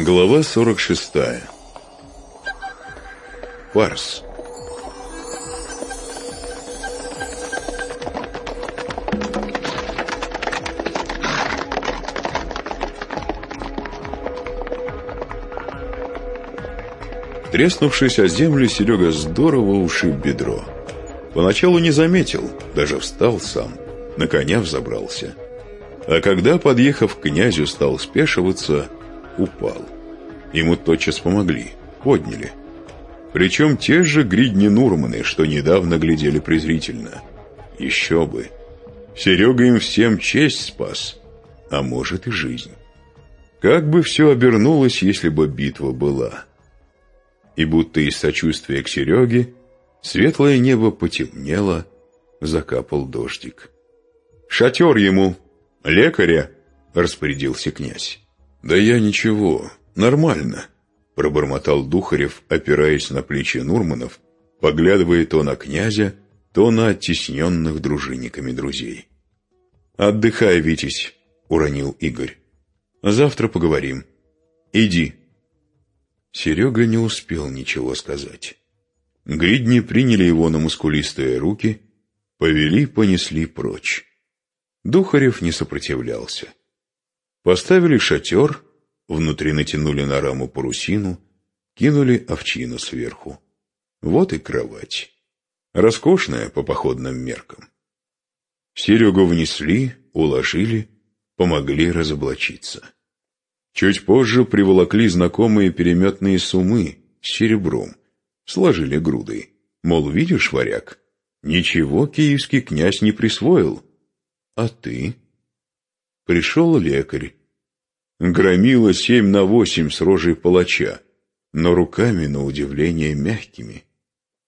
Глава 46. Фарс. Треснувшись о землю, Серега здорово ушиб бедро. Поначалу не заметил, даже встал сам, на коня взобрался. А когда, подъехав к князю, стал спешиваться, упал. Ему тотчас помогли, подняли. Причем те же гридни Нурманы, что недавно глядели презрительно. Еще бы. Серега им всем честь спас, а может и жизнь. Как бы все обернулось, если бы битва была. И будто из сочувствия к Сереге светлое небо потемнело, закапал дождик. «Шатер ему! Лекаря!» — распорядился князь. «Да я ничего, нормально», — пробормотал Духарев, опираясь на плечи Нурманов, поглядывая то на князя, то на оттесненных дружинниками друзей. «Отдыхай, Витязь», — уронил Игорь. «Завтра поговорим. Иди». Серега не успел ничего сказать. Гридни приняли его на мускулистые руки, повели, понесли прочь. Духарев не сопротивлялся. Поставили шатер, внутри натянули на раму парусину, кинули овчину сверху. Вот и кровать. Роскошная по походным меркам. Серегу внесли, уложили, помогли разоблачиться. Чуть позже приволокли знакомые переметные сумы с серебром, сложили грудой. Мол, видишь, варяг, ничего киевский князь не присвоил. А ты? Пришел лекарь, Громила семь на восемь с рожей палача, но руками, на удивление, мягкими.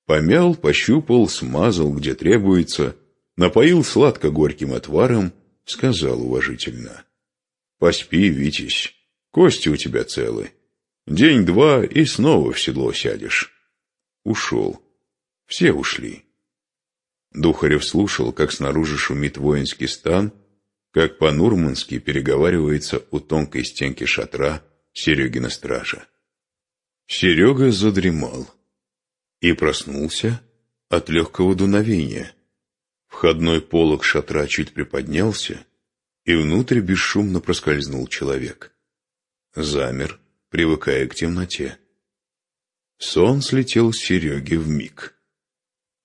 Помял, пощупал, смазал, где требуется, напоил сладко-горьким отваром, сказал уважительно. «Поспи, Витязь, кости у тебя целы. День-два и снова в седло сядешь». Ушел. Все ушли. Духарев слушал, как снаружи шумит воинский стан, как по-нурмански переговаривается у тонкой стенки шатра Серегина стража. Серега задремал и проснулся от легкого дуновения. Входной полог шатра чуть приподнялся, и внутрь бесшумно проскользнул человек. Замер, привыкая к темноте. Сон слетел с Сереги в миг.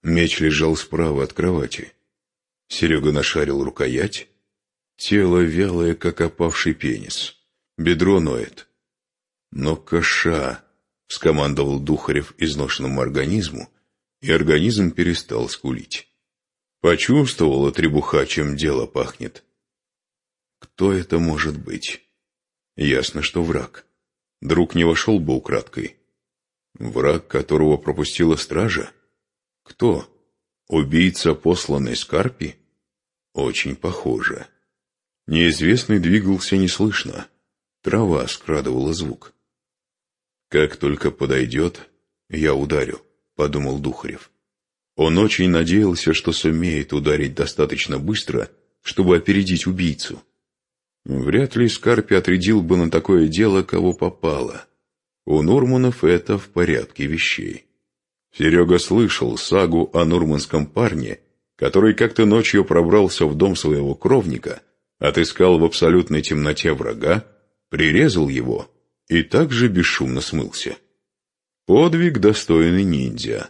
Меч лежал справа от кровати. Серега нашарил рукоять, Тело вялое, как опавший пенис. Бедро ноет. Но каша, скомандовал Духарев изношенному организму, и организм перестал скулить. Почувствовала требуха, чем дело пахнет. Кто это может быть? Ясно, что враг. Друг не вошел бы украдкой. Враг, которого пропустила стража? Кто? Убийца, посланный Скарпи? Очень похоже. Неизвестный двигался неслышно. Трава скрадывала звук. «Как только подойдет, я ударю», — подумал Духарев. Он очень надеялся, что сумеет ударить достаточно быстро, чтобы опередить убийцу. Вряд ли Скарпи отрядил бы на такое дело, кого попало. У Нурманов это в порядке вещей. Серега слышал сагу о нурманском парне, который как-то ночью пробрался в дом своего кровника — отыскал в абсолютной темноте врага, прирезал его и также бесшумно смылся. Подвиг достойный ниндзя.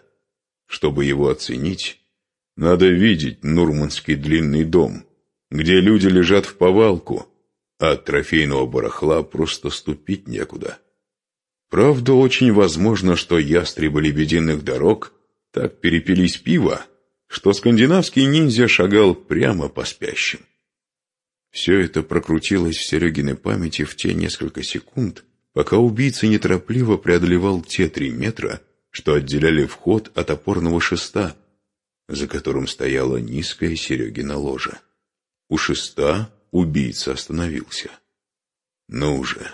Чтобы его оценить, надо видеть Нурманский длинный дом, где люди лежат в повалку, а от трофейного барахла просто ступить некуда. Правда, очень возможно, что ястребы лебединых дорог так перепились пиво, что скандинавский ниндзя шагал прямо по спящим. Все это прокрутилось в Серегиной памяти в те несколько секунд, пока убийца неторопливо преодолевал те три метра, что отделяли вход от опорного шеста, за которым стояла низкая Серегина ложа. У шеста убийца остановился. «Ну же,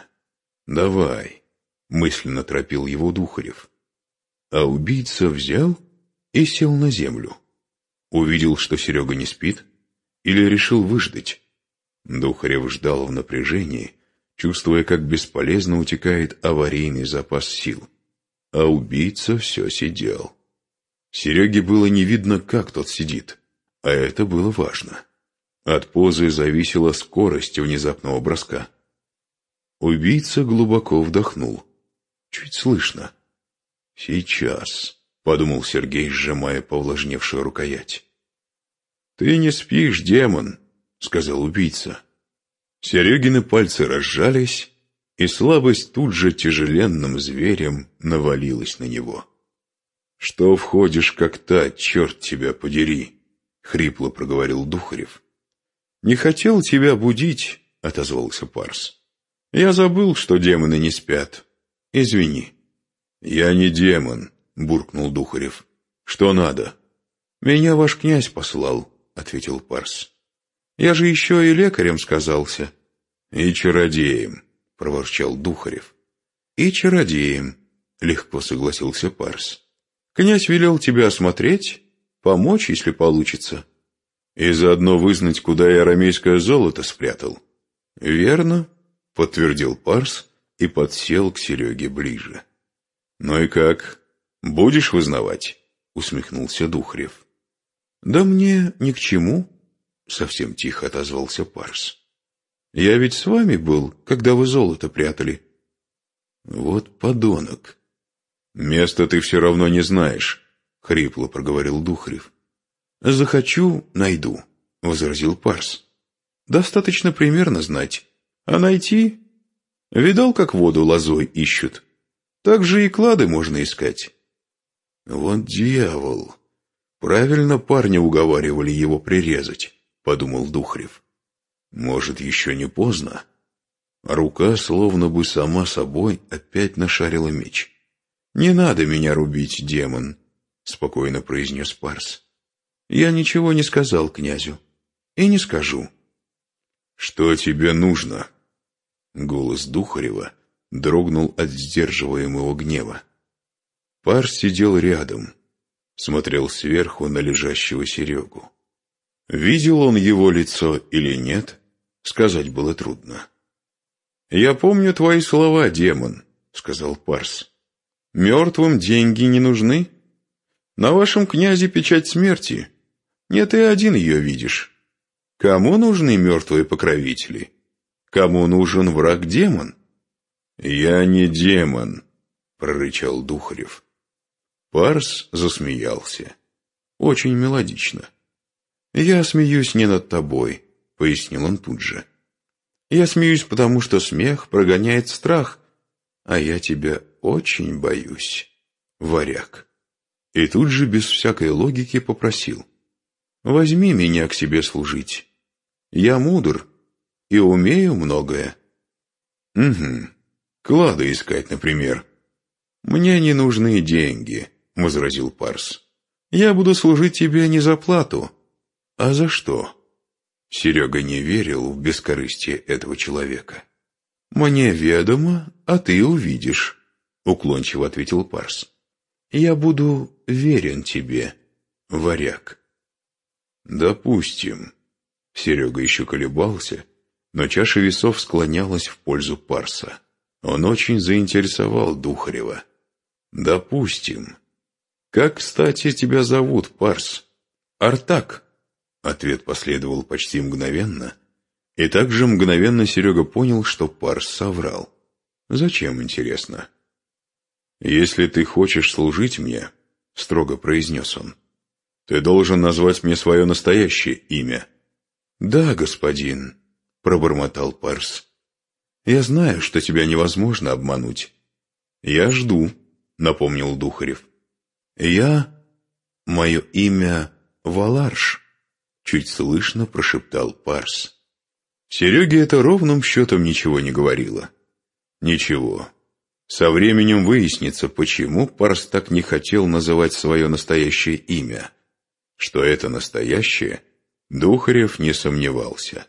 давай», — мысленно торопил его Духарев. А убийца взял и сел на землю. Увидел, что Серега не спит, или решил выждать, Духарев ждал в напряжении, чувствуя, как бесполезно утекает аварийный запас сил. А убийца все сидел. Сереге было не видно, как тот сидит, а это было важно. От позы зависела скорость внезапного броска. Убийца глубоко вдохнул. Чуть слышно. «Сейчас», — подумал Сергей, сжимая повлажневшую рукоять. «Ты не спишь, демон», — сказал убийца. Серегины пальцы разжались, и слабость тут же тяжеленным зверем навалилась на него. «Что входишь, как та, черт тебя подери?» — хрипло проговорил Духарев. «Не хотел тебя будить», — отозвался Парс. «Я забыл, что демоны не спят. Извини». «Я не демон», — буркнул Духарев. «Что надо?» «Меня ваш князь послал», — ответил Парс. «Я же еще и лекарем сказался». «И чародеем», — проворчал Духарев. «И чародеем», — легко согласился Парс. «Князь велел тебя осмотреть, помочь, если получится» и заодно вызнать, куда я арамейское золото спрятал. «Верно», — подтвердил Парс и подсел к Сереге ближе. «Ну и как? Будешь вызнавать?» — усмехнулся Духрев. «Да мне ни к чему», — совсем тихо отозвался Парс. «Я ведь с вами был, когда вы золото прятали». «Вот подонок». «Место ты все равно не знаешь», — хрипло проговорил Духрев. «Захочу — найду», — возразил Парс. «Достаточно примерно знать. А найти? Видал, как воду лозой ищут? Так же и клады можно искать». «Вот дьявол! Правильно парня уговаривали его прирезать», — подумал Духрев. «Может, еще не поздно?» Рука, словно бы сама собой, опять нашарила меч. «Не надо меня рубить, демон», — спокойно произнес Парс. Я ничего не сказал князю. И не скажу. «Что тебе нужно?» Голос Духарева дрогнул от сдерживаемого гнева. Пар сидел рядом, смотрел сверху на лежащего Серегу. Видел он его лицо или нет, сказать было трудно. «Я помню твои слова, демон», — сказал Парс. «Мертвым деньги не нужны. На вашем князе печать смерти, не ты один ее видишь. Кому нужны мертвые покровители? Кому нужен враг-демон? Я не демон, прорычал Духарев. Парс засмеялся. Очень мелодично. «Я смеюсь не над тобой», — пояснил он тут же. «Я смеюсь, потому что смех прогоняет страх, а я тебя очень боюсь, варяг». И тут же без всякой логики попросил. Возьми меня к себе служить. Я мудр и умею многое. Угу. Клады искать, например. Мне не нужны деньги, возразил Парс. Я буду служить тебе не за плату. А за что? Серега не верил в бескорыстие этого человека. «Мне ведомо, а ты увидишь», — уклончиво ответил Парс. «Я буду верен тебе, варяг». «Допустим». Серега еще колебался, но чаша весов склонялась в пользу Парса. Он очень заинтересовал Духарева. «Допустим. Как, кстати, тебя зовут, Парс?» «Артак». Ответ последовал почти мгновенно, и также мгновенно Серега понял, что Парс соврал. «Зачем, интересно?» «Если ты хочешь служить мне», — строго произнес он, ты должен назвать мне свое настоящее имя». «Да, господин», — пробормотал Парс. «Я знаю, что тебя невозможно обмануть». «Я жду», — напомнил Духарев. «Я... Мое имя Валарш», — чуть слышно прошептал Парс. Сереге это ровным счетом ничего не говорило. «Ничего. Со временем выяснится, почему Парс так не хотел называть свое настоящее имя» что это настоящее, Духарев не сомневался.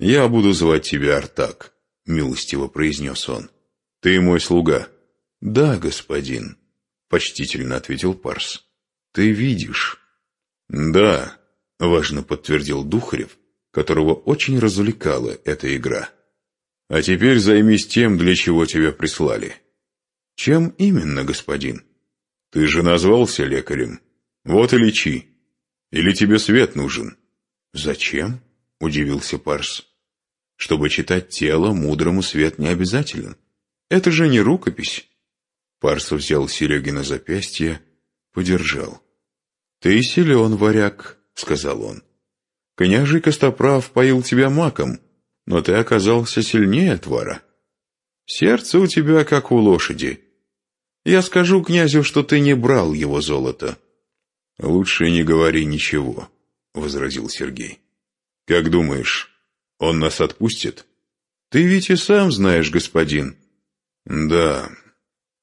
«Я буду звать тебя Артак», — милостиво произнес он. «Ты мой слуга». «Да, господин», — почтительно ответил Парс. «Ты видишь». «Да», — важно подтвердил Духарев, которого очень развлекала эта игра. А теперь займись тем, для чего тебя прислали». «Чем именно, господин?» «Ты же назвался лекарем. Вот и лечи. Или тебе свет нужен?» «Зачем?» — удивился Парс. «Чтобы читать тело, мудрому свет не обязателен. Это же не рукопись». Парс взял Серегина запястье, подержал. «Ты силен, варяг», — сказал он. «Княжий Костоправ поил тебя маком, но ты оказался сильнее твара. Сердце у тебя, как у лошади. Я скажу князю, что ты не брал его золото». «Лучше не говори ничего», — возразил Сергей. «Как думаешь, он нас отпустит?» «Ты ведь и сам знаешь, господин». «Да,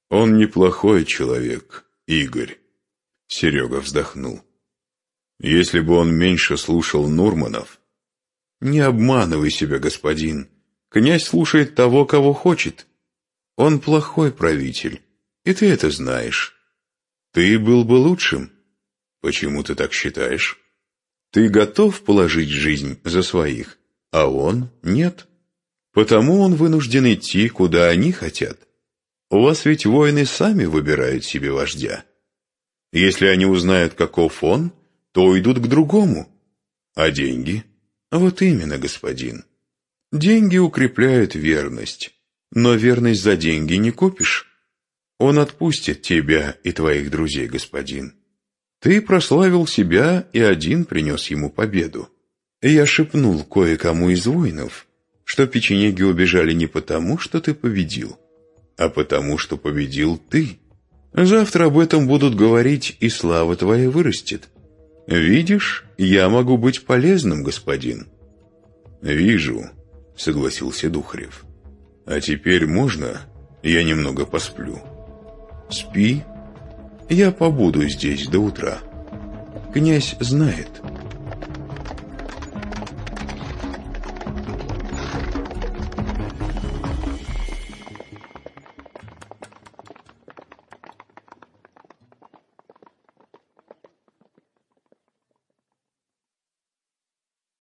он неплохой человек, Игорь». Серега вздохнул. Если бы он меньше слушал Нурманов... Не обманывай себя, господин. Князь слушает того, кого хочет. Он плохой правитель, и ты это знаешь. Ты был бы лучшим. Почему ты так считаешь? Ты готов положить жизнь за своих, а он нет. Потому он вынужден идти, куда они хотят. У вас ведь воины сами выбирают себе вождя. Если они узнают, каков он, то уйдут к другому. А деньги? Вот именно, господин. Деньги укрепляют верность, но верность за деньги не купишь. Он отпустит тебя и твоих друзей, господин. Ты прославил себя и один принес ему победу. Я шепнул кое-кому из воинов, что печенеги убежали не потому, что ты победил, а потому, что победил ты. Завтра об этом будут говорить, и слава твоя вырастет. Видишь, я могу быть полезным, господин». «Вижу», — согласился Духарев. «А теперь можно я немного посплю?» «Спи. Я побуду здесь до утра. Князь знает,